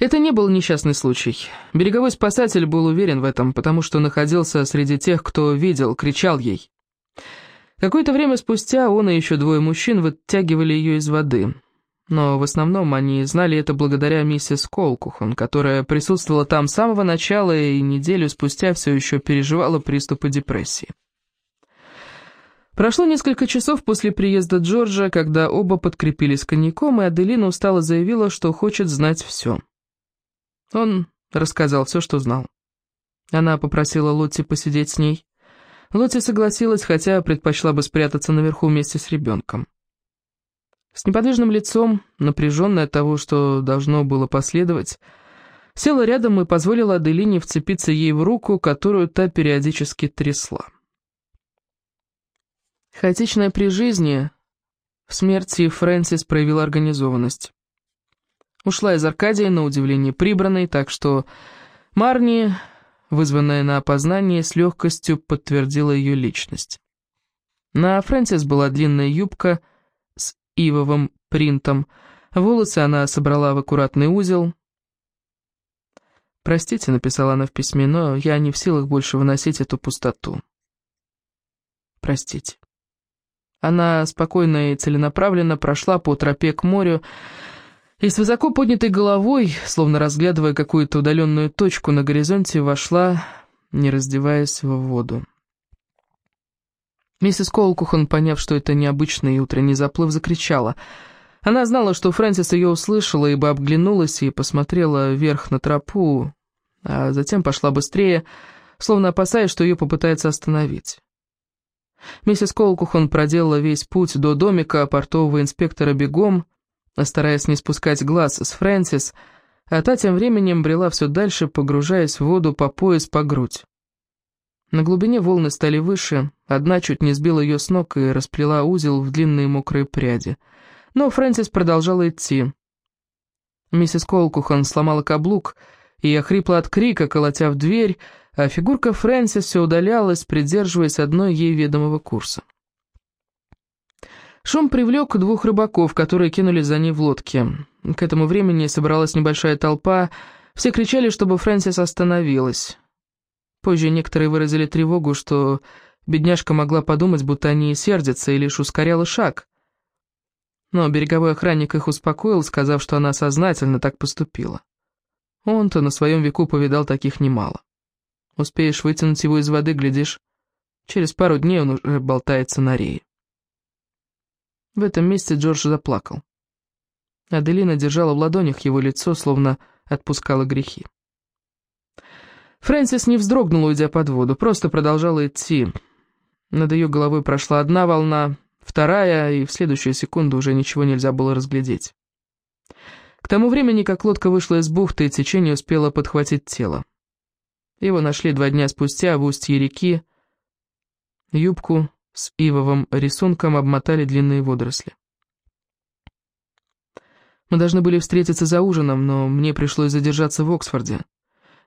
Это не был несчастный случай. Береговой спасатель был уверен в этом, потому что находился среди тех, кто видел, кричал ей. Какое-то время спустя он и еще двое мужчин вытягивали ее из воды. Но в основном они знали это благодаря миссис Колкухон, которая присутствовала там с самого начала и неделю спустя все еще переживала приступы депрессии. Прошло несколько часов после приезда Джорджа, когда оба подкрепились коньяком, и Аделина устало заявила, что хочет знать все. Он рассказал все, что знал. Она попросила Лотти посидеть с ней. Лотти согласилась, хотя предпочла бы спрятаться наверху вместе с ребенком. С неподвижным лицом, напряженная от того, что должно было последовать, села рядом и позволила Аделине вцепиться ей в руку, которую та периодически трясла. Хаотичная при жизни, в смерти Фрэнсис проявила организованность. Ушла из Аркадии, на удивление прибранной, так что Марни, вызванная на опознание, с легкостью подтвердила ее личность. На Фрэнсис была длинная юбка с ивовым принтом, волосы она собрала в аккуратный узел. «Простите», — написала она в письме, — «но я не в силах больше выносить эту пустоту». «Простите». Она спокойно и целенаправленно прошла по тропе к морю, и с высоко поднятой головой, словно разглядывая какую-то удаленную точку на горизонте, вошла, не раздеваясь в воду. Миссис Колкухон, поняв, что это необычный утренний заплыв, закричала. Она знала, что Фрэнсис ее услышала, ибо обглянулась и посмотрела вверх на тропу, а затем пошла быстрее, словно опасаясь, что ее попытается остановить. Миссис Колкухон проделала весь путь до домика портового инспектора бегом, стараясь не спускать глаз с Фрэнсис, а та тем временем брела все дальше, погружаясь в воду по пояс по грудь. На глубине волны стали выше, одна чуть не сбила ее с ног и расплела узел в длинные мокрые пряди. Но Фрэнсис продолжала идти. Миссис Колкухан сломала каблук и охрипла от крика, колотя в дверь, а фигурка Фрэнсис все удалялась, придерживаясь одной ей ведомого курса. Шум привлек двух рыбаков, которые кинулись за ней в лодке. К этому времени собралась небольшая толпа, все кричали, чтобы Фрэнсис остановилась. Позже некоторые выразили тревогу, что бедняжка могла подумать, будто они сердятся, и лишь ускоряла шаг. Но береговой охранник их успокоил, сказав, что она сознательно так поступила. Он-то на своем веку повидал таких немало. Успеешь вытянуть его из воды, глядишь, через пару дней он уже болтается на рее. В этом месте Джордж заплакал. Аделина держала в ладонях его лицо, словно отпускала грехи. Фрэнсис не вздрогнула, уйдя под воду, просто продолжала идти. Над ее головой прошла одна волна, вторая, и в следующую секунду уже ничего нельзя было разглядеть. К тому времени, как лодка вышла из бухты, течение успело подхватить тело. Его нашли два дня спустя в устье реки. Юбку с ивовым рисунком обмотали длинные водоросли. Мы должны были встретиться за ужином, но мне пришлось задержаться в Оксфорде.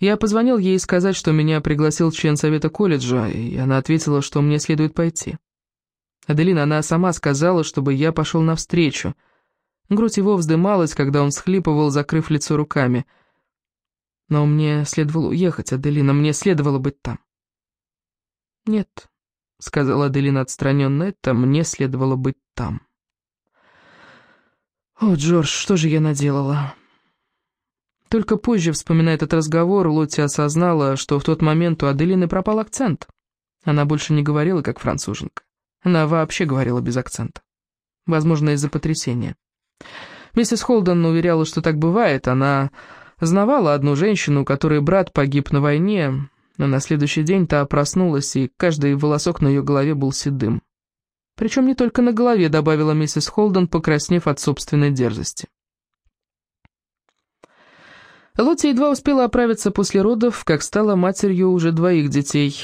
Я позвонил ей сказать, что меня пригласил член совета колледжа, и она ответила, что мне следует пойти. Аделина, она сама сказала, чтобы я пошел навстречу. Грудь его вздымалась, когда он схлипывал, закрыв лицо руками. Но мне следовало уехать, Аделина, мне следовало быть там. Нет, — сказала Аделина отстраненно, — это мне следовало быть там. О, Джордж, что же я наделала? Только позже, вспоминая этот разговор, Лотти осознала, что в тот момент у Аделины пропал акцент. Она больше не говорила, как француженка. Она вообще говорила без акцента. Возможно, из-за потрясения. Миссис Холден уверяла, что так бывает. Она знавала одну женщину, у которой брат погиб на войне, но на следующий день та проснулась, и каждый волосок на ее голове был седым. Причем не только на голове, добавила миссис Холден, покраснев от собственной дерзости. Лотти едва успела оправиться после родов, как стала матерью уже двоих детей.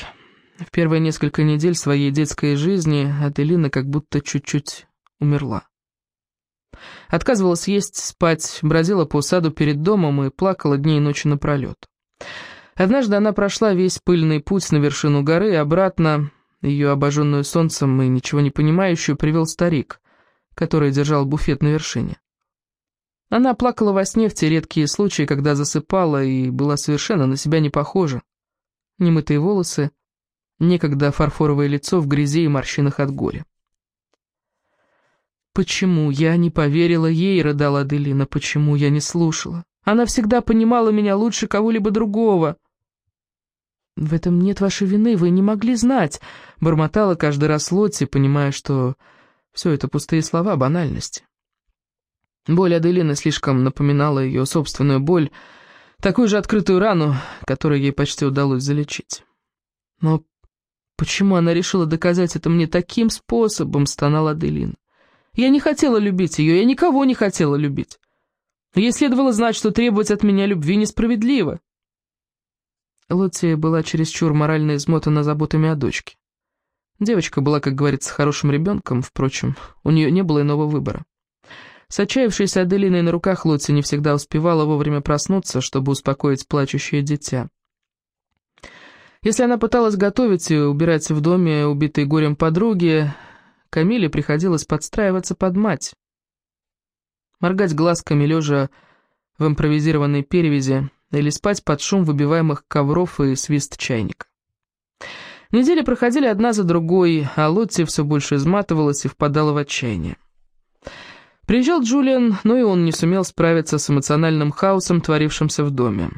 В первые несколько недель своей детской жизни Аделина как будто чуть-чуть умерла. Отказывалась есть, спать, бродила по саду перед домом и плакала дни и ночи напролет. Однажды она прошла весь пыльный путь на вершину горы и обратно, ее обожженную солнцем и ничего не понимающую, привел старик, который держал буфет на вершине. Она плакала во сне в те редкие случаи, когда засыпала и была совершенно на себя не похожа. Немытые волосы, некогда фарфоровое лицо в грязи и морщинах от горя. «Почему я не поверила ей?» — рыдала Аделина. «Почему я не слушала? Она всегда понимала меня лучше кого-либо другого». «В этом нет вашей вины, вы не могли знать», — бормотала каждый раз Лотти, понимая, что все это пустые слова, банальности. Боль Аделины слишком напоминала ее собственную боль, такую же открытую рану, которую ей почти удалось залечить. Но почему она решила доказать это мне таким способом, стонала Аделина. Я не хотела любить ее, я никого не хотела любить. Ей следовало знать, что требовать от меня любви несправедливо. Лотти была чересчур морально измотана заботами о дочке. Девочка была, как говорится, хорошим ребенком, впрочем, у нее не было иного выбора. С отчаявшейся Аделиной на руках Лотти не всегда успевала вовремя проснуться, чтобы успокоить плачущее дитя. Если она пыталась готовить и убирать в доме убитой горем подруги, Камиле приходилось подстраиваться под мать. Моргать глазками, лежа в импровизированной перевязи, или спать под шум выбиваемых ковров и свист чайника. Недели проходили одна за другой, а Лотти все больше изматывалась и впадала в отчаяние. Приезжал Джулиан, но и он не сумел справиться с эмоциональным хаосом, творившимся в доме.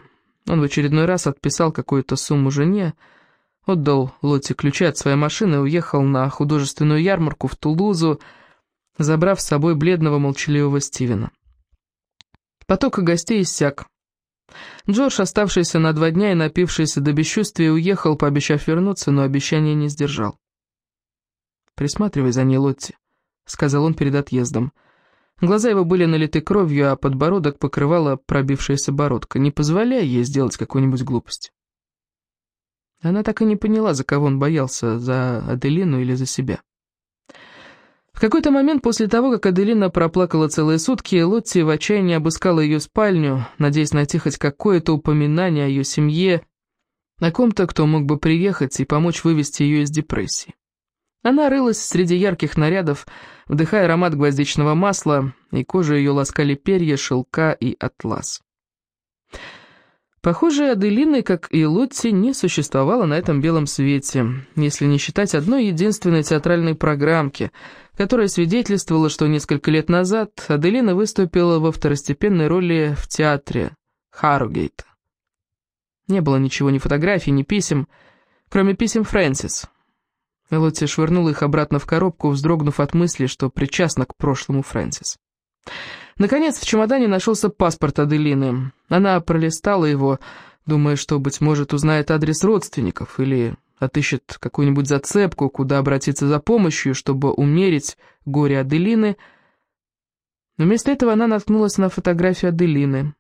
Он в очередной раз отписал какую-то сумму жене, Отдал Лоте ключи от своей машины и уехал на художественную ярмарку в Тулузу, забрав с собой бледного молчаливого Стивена. Поток гостей иссяк. Джордж, оставшийся на два дня и напившийся до бесчувствия, уехал, пообещав вернуться, но обещание не сдержал. «Присматривай за ней, Лотти», — сказал он перед отъездом. Глаза его были налиты кровью, а подбородок покрывала пробившаяся бородка. «Не позволяй ей сделать какую-нибудь глупость». Она так и не поняла, за кого он боялся, за Аделину или за себя. В какой-то момент после того, как Аделина проплакала целые сутки, Лотти в отчаянии обыскала ее спальню, надеясь найти хоть какое-то упоминание о ее семье, на ком-то, кто мог бы приехать и помочь вывести ее из депрессии. Она рылась среди ярких нарядов, вдыхая аромат гвоздичного масла, и кожу ее ласкали перья, шелка и атлас. Похоже, Аделины, как и Лотти, не существовало на этом белом свете, если не считать одной единственной театральной программки, которая свидетельствовала, что несколько лет назад Аделина выступила во второстепенной роли в театре Харрогейт. Не было ничего, ни фотографий, ни писем, кроме писем Фрэнсис. Лотти швырнула их обратно в коробку, вздрогнув от мысли, что причастна к прошлому Фрэнсис. Наконец, в чемодане нашелся паспорт Аделины. Она пролистала его, думая, что, быть может, узнает адрес родственников или отыщет какую-нибудь зацепку, куда обратиться за помощью, чтобы умерить горе Аделины. Но вместо этого она наткнулась на фотографию Аделины.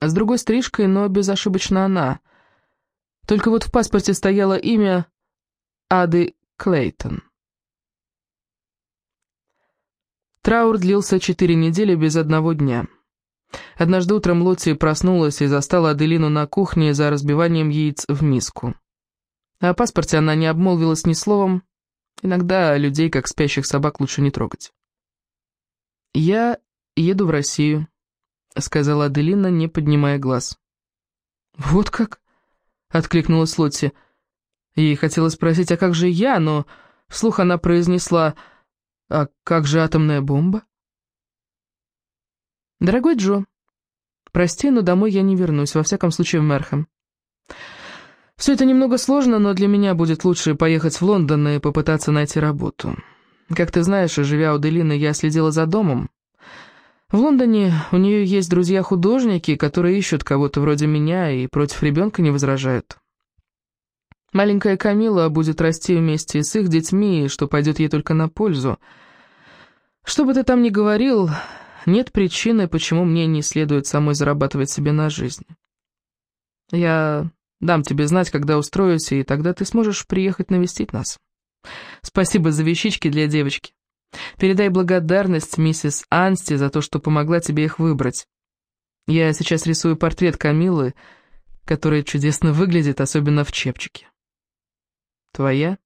С другой стрижкой, но безошибочно она. Только вот в паспорте стояло имя Ады Клейтон. Траур длился четыре недели без одного дня. Однажды утром Лотти проснулась и застала Аделину на кухне за разбиванием яиц в миску. О паспорте она не обмолвилась ни словом. Иногда людей, как спящих собак, лучше не трогать. «Я еду в Россию», — сказала Аделина, не поднимая глаз. «Вот как?» — откликнулась Лотти. Ей хотелось спросить, а как же я, но вслух она произнесла... А как же атомная бомба? Дорогой Джо, прости, но домой я не вернусь, во всяком случае в Мерхэм. Все это немного сложно, но для меня будет лучше поехать в Лондон и попытаться найти работу. Как ты знаешь, живя у Делины, я следила за домом. В Лондоне у нее есть друзья-художники, которые ищут кого-то вроде меня и против ребенка не возражают. Маленькая Камила будет расти вместе с их детьми, что пойдет ей только на пользу. Что бы ты там ни говорил, нет причины, почему мне не следует самой зарабатывать себе на жизнь. Я дам тебе знать, когда устроюсь, и тогда ты сможешь приехать навестить нас. Спасибо за вещички для девочки. Передай благодарность миссис Ансти за то, что помогла тебе их выбрать. Я сейчас рисую портрет Камилы, который чудесно выглядит, особенно в чепчике. Твоя?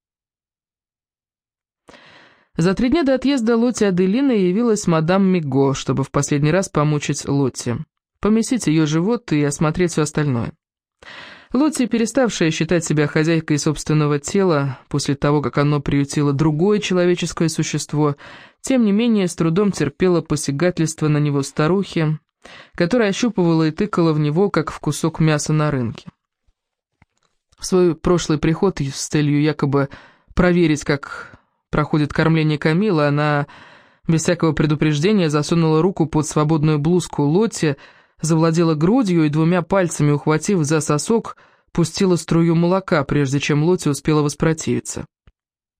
За три дня до отъезда Лотти Аделины явилась мадам Миго, чтобы в последний раз помучить Лотти, помесить ее живот и осмотреть все остальное. Лотти, переставшая считать себя хозяйкой собственного тела после того, как оно приютило другое человеческое существо, тем не менее с трудом терпела посягательство на него старухи, которая ощупывала и тыкала в него, как в кусок мяса на рынке. В свой прошлый приход с целью якобы проверить, как проходит кормление Камилы, она без всякого предупреждения засунула руку под свободную блузку Лотти, завладела грудью и двумя пальцами, ухватив за сосок, пустила струю молока, прежде чем Лотти успела воспротивиться.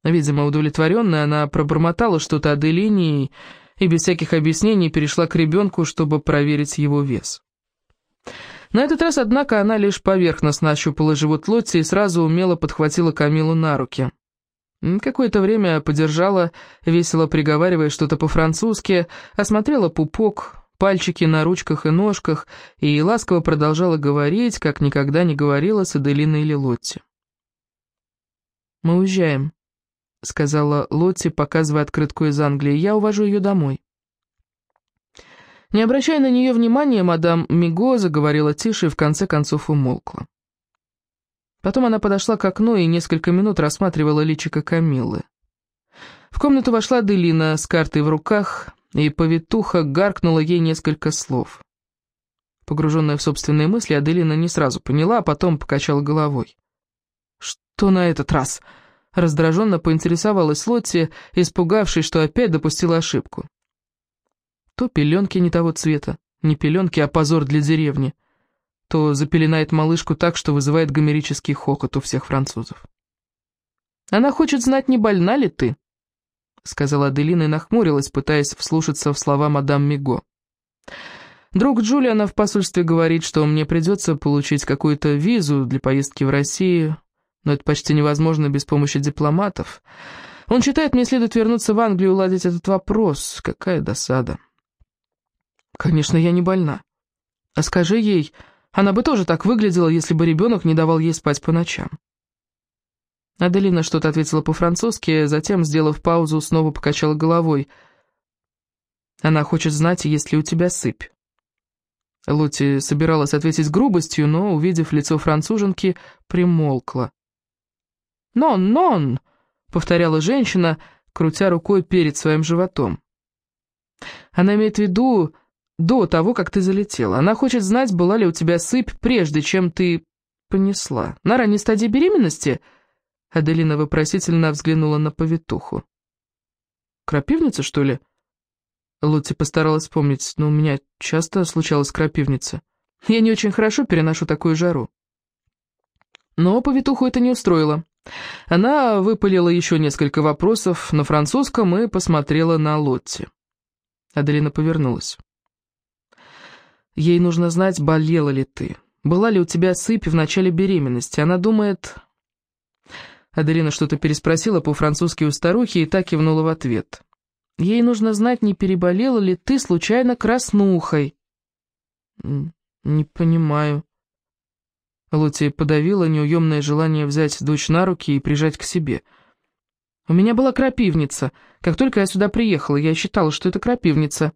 Видимо, удовлетворенная, она пробормотала что-то Аделине и без всяких объяснений перешла к ребенку, чтобы проверить его вес. На этот раз, однако, она лишь поверхностно ощупала живот Лотти и сразу умело подхватила Камилу на руки. Какое-то время подержала, весело приговаривая что-то по-французски, осмотрела пупок, пальчики на ручках и ножках, и ласково продолжала говорить, как никогда не говорила с Аделиной или Лотти. «Мы уезжаем», — сказала Лотти, показывая открытку из Англии. «Я увожу ее домой». Не обращая на нее внимания, мадам Миго заговорила тише и в конце концов умолкла. Потом она подошла к окну и несколько минут рассматривала личико Камиллы. В комнату вошла Делина с картой в руках, и повитуха гаркнула ей несколько слов. Погруженная в собственные мысли, Аделина не сразу поняла, а потом покачала головой. «Что на этот раз?» Раздраженно поинтересовалась Лотти, испугавшись, что опять допустила ошибку. То пеленки не того цвета, не пеленки, а позор для деревни, то запеленает малышку так, что вызывает гомерический хохот у всех французов. «Она хочет знать, не больна ли ты?» — сказала Аделина и нахмурилась, пытаясь вслушаться в слова мадам Миго. «Друг Джулиана в посольстве говорит, что мне придется получить какую-то визу для поездки в Россию, но это почти невозможно без помощи дипломатов. Он считает, мне следует вернуться в Англию и уладить этот вопрос. Какая досада!» «Конечно, я не больна. А скажи ей, она бы тоже так выглядела, если бы ребенок не давал ей спать по ночам». Аделина что-то ответила по-французски, затем, сделав паузу, снова покачала головой. «Она хочет знать, есть ли у тебя сыпь». Лоти собиралась ответить грубостью, но, увидев лицо француженки, примолкла. «Нон, нон!» — повторяла женщина, крутя рукой перед своим животом. Она имеет в виду до того, как ты залетела. Она хочет знать, была ли у тебя сыпь, прежде чем ты понесла. На ранней стадии беременности — Аделина вопросительно взглянула на повитуху. «Крапивница, что ли?» Лотти постаралась вспомнить, но у меня часто случалась крапивница. Я не очень хорошо переношу такую жару. Но повитуху это не устроило. Она выпалила еще несколько вопросов на французском и посмотрела на Лотти. Аделина повернулась. Ей нужно знать, болела ли ты. Была ли у тебя сыпь в начале беременности. Она думает, Аделина что-то переспросила по-французски у старухи и так кивнула в ответ. «Ей нужно знать, не переболела ли ты случайно краснухой». «Не понимаю». Лотти подавила неуемное желание взять дочь на руки и прижать к себе. «У меня была крапивница. Как только я сюда приехала, я считала, что это крапивница».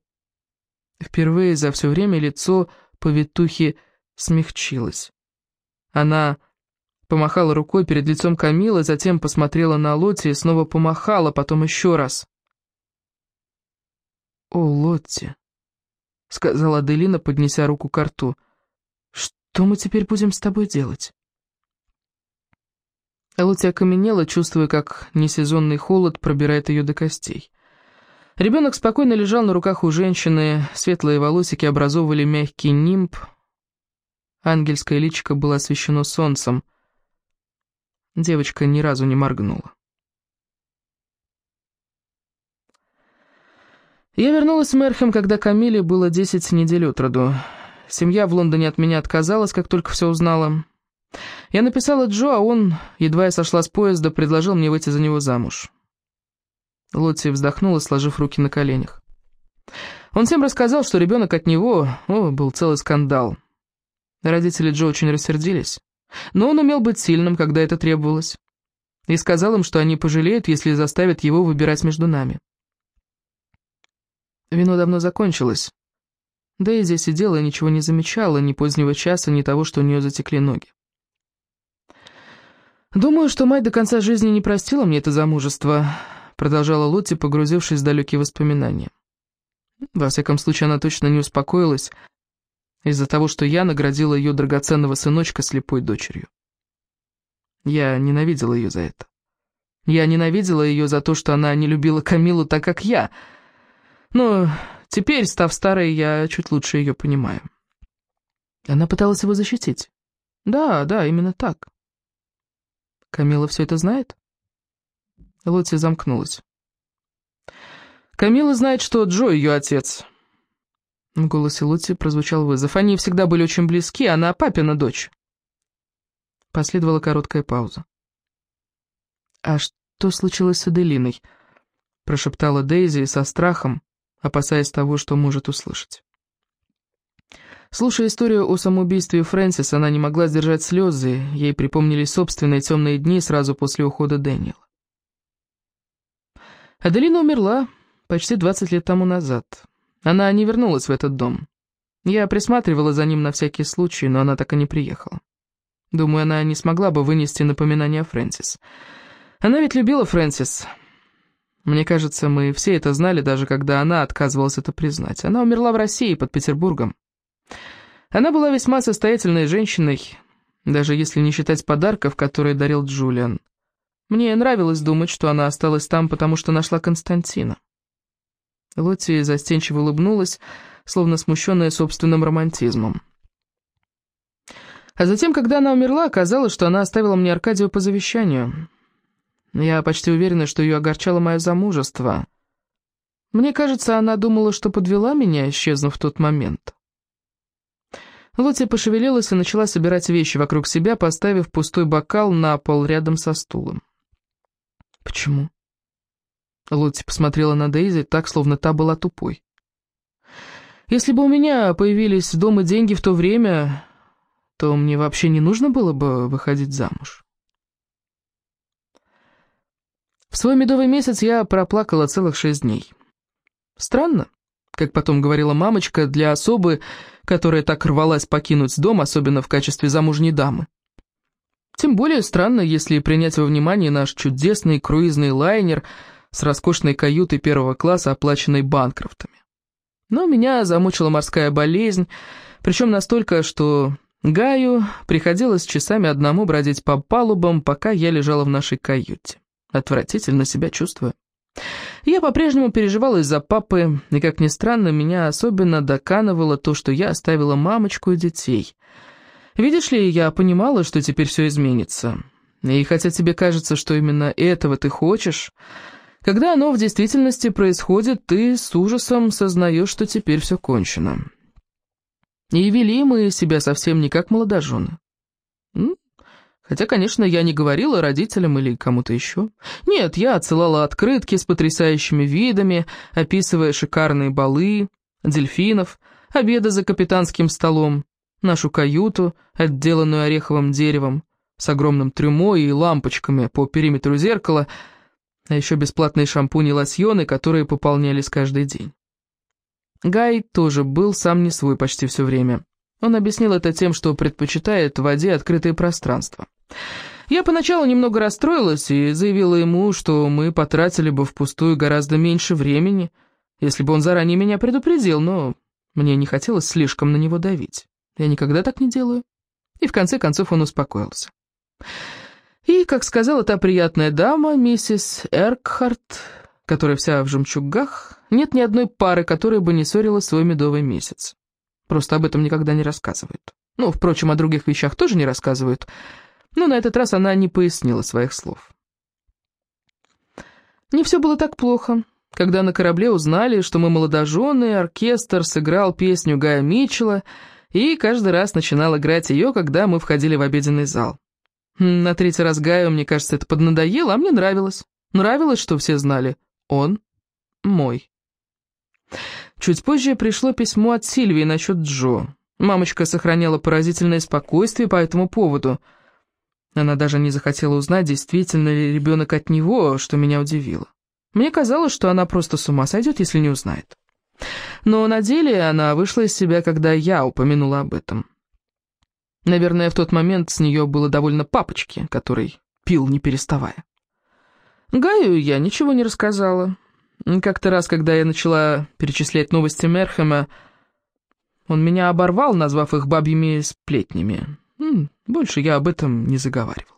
Впервые за все время лицо повитухи смягчилось. Она Помахала рукой перед лицом Камилы, затем посмотрела на Лотти и снова помахала, потом еще раз. «О, Лотти», — сказала Аделина, поднеся руку к рту, — «что мы теперь будем с тобой делать?» Лотти окаменела, чувствуя, как несезонный холод пробирает ее до костей. Ребенок спокойно лежал на руках у женщины, светлые волосики образовывали мягкий нимб. Ангельское личико было освещено солнцем. Девочка ни разу не моргнула. Я вернулась в Мерхем, когда Камиле было десять недель от роду. Семья в Лондоне от меня отказалась, как только все узнала. Я написала Джо, а он, едва я сошла с поезда, предложил мне выйти за него замуж. Лотти вздохнула, сложив руки на коленях. Он всем рассказал, что ребенок от него... О, был целый скандал. Родители Джо очень рассердились. Но он умел быть сильным, когда это требовалось. и сказал им, что они пожалеют, если заставят его выбирать между нами. Вино давно закончилось. Дейзи сидела и ничего не замечала, ни позднего часа, ни того, что у нее затекли ноги. «Думаю, что мать до конца жизни не простила мне это замужество», продолжала Лотти, погрузившись в далекие воспоминания. Во всяком случае, она точно не успокоилась из-за того, что я наградила ее драгоценного сыночка слепой дочерью. Я ненавидела ее за это. Я ненавидела ее за то, что она не любила Камилу так, как я. Но теперь, став старой, я чуть лучше ее понимаю. Она пыталась его защитить. Да, да, именно так. Камила все это знает? Лотти замкнулась. Камила знает, что Джо ее отец. В голосе Лотти прозвучал вызов. Они всегда были очень близки, она папина дочь. Последовала короткая пауза. «А что случилось с Аделиной?» — прошептала Дейзи со страхом, опасаясь того, что может услышать. Слушая историю о самоубийстве Фрэнсис, она не могла сдержать слезы, ей припомнились собственные темные дни сразу после ухода Дэниела. Аделина умерла почти 20 лет тому назад. Она не вернулась в этот дом. Я присматривала за ним на всякий случай, но она так и не приехала. Думаю, она не смогла бы вынести напоминание о Фрэнсис. Она ведь любила Фрэнсис. Мне кажется, мы все это знали, даже когда она отказывалась это признать. Она умерла в России, под Петербургом. Она была весьма состоятельной женщиной, даже если не считать подарков, которые дарил Джулиан. Мне нравилось думать, что она осталась там, потому что нашла Константина. Лотти застенчиво улыбнулась, словно смущенная собственным романтизмом. А затем, когда она умерла, оказалось, что она оставила мне Аркадию по завещанию. Я почти уверена, что ее огорчало мое замужество. Мне кажется, она думала, что подвела меня, исчезнув в тот момент. Лотти пошевелилась и начала собирать вещи вокруг себя, поставив пустой бокал на пол рядом со стулом. «Почему?» Лотти посмотрела на Дейзи так, словно та была тупой. «Если бы у меня появились дома деньги в то время, то мне вообще не нужно было бы выходить замуж». В свой медовый месяц я проплакала целых шесть дней. Странно, как потом говорила мамочка, для особы, которая так рвалась покинуть дом, особенно в качестве замужней дамы. Тем более странно, если принять во внимание наш чудесный круизный лайнер с роскошной каютой первого класса, оплаченной банкрофтами. Но меня замучила морская болезнь, причем настолько, что Гаю приходилось часами одному бродить по палубам, пока я лежала в нашей каюте. Отвратительно себя чувствую. Я по-прежнему переживала из-за папы, и, как ни странно, меня особенно доканывало то, что я оставила мамочку и детей. Видишь ли, я понимала, что теперь все изменится. И хотя тебе кажется, что именно этого ты хочешь, когда оно в действительности происходит, ты с ужасом сознаешь, что теперь все кончено. И вели мы себя совсем не как молодожены. Хотя, конечно, я не говорила родителям или кому-то еще. Нет, я отсылала открытки с потрясающими видами, описывая шикарные балы, дельфинов, обеды за капитанским столом, нашу каюту, отделанную ореховым деревом, с огромным трюмо и лампочками по периметру зеркала, а еще бесплатные шампуни и лосьоны, которые пополнялись каждый день. Гай тоже был сам не свой почти все время. Он объяснил это тем, что предпочитает в воде открытые пространства. Я поначалу немного расстроилась и заявила ему, что мы потратили бы впустую гораздо меньше времени, если бы он заранее меня предупредил, но мне не хотелось слишком на него давить. Я никогда так не делаю. И в конце концов он успокоился. И, как сказала та приятная дама, миссис Эркхарт, которая вся в жемчугах, нет ни одной пары, которая бы не ссорила свой медовый месяц. Просто об этом никогда не рассказывают. Ну, впрочем, о других вещах тоже не рассказывают. Но на этот раз она не пояснила своих слов. Не все было так плохо. Когда на корабле узнали, что мы молодожены, оркестр сыграл песню Гая Митчелла и каждый раз начинал играть ее, когда мы входили в обеденный зал. На третий раз Гаю, мне кажется, это поднадоело, а мне нравилось. Нравилось, что все знали. Он мой. Чуть позже пришло письмо от Сильвии насчет Джо. Мамочка сохраняла поразительное спокойствие по этому поводу. Она даже не захотела узнать, действительно ли ребенок от него, что меня удивило. Мне казалось, что она просто с ума сойдет, если не узнает. Но на деле она вышла из себя, когда я упомянула об этом. Наверное, в тот момент с нее было довольно папочки, который пил не переставая. Гаю я ничего не рассказала. Как-то раз, когда я начала перечислять новости Мерхема, он меня оборвал, назвав их бабьими сплетнями. Больше я об этом не заговаривала.